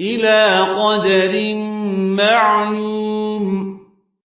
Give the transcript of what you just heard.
إلى قدر معلوم.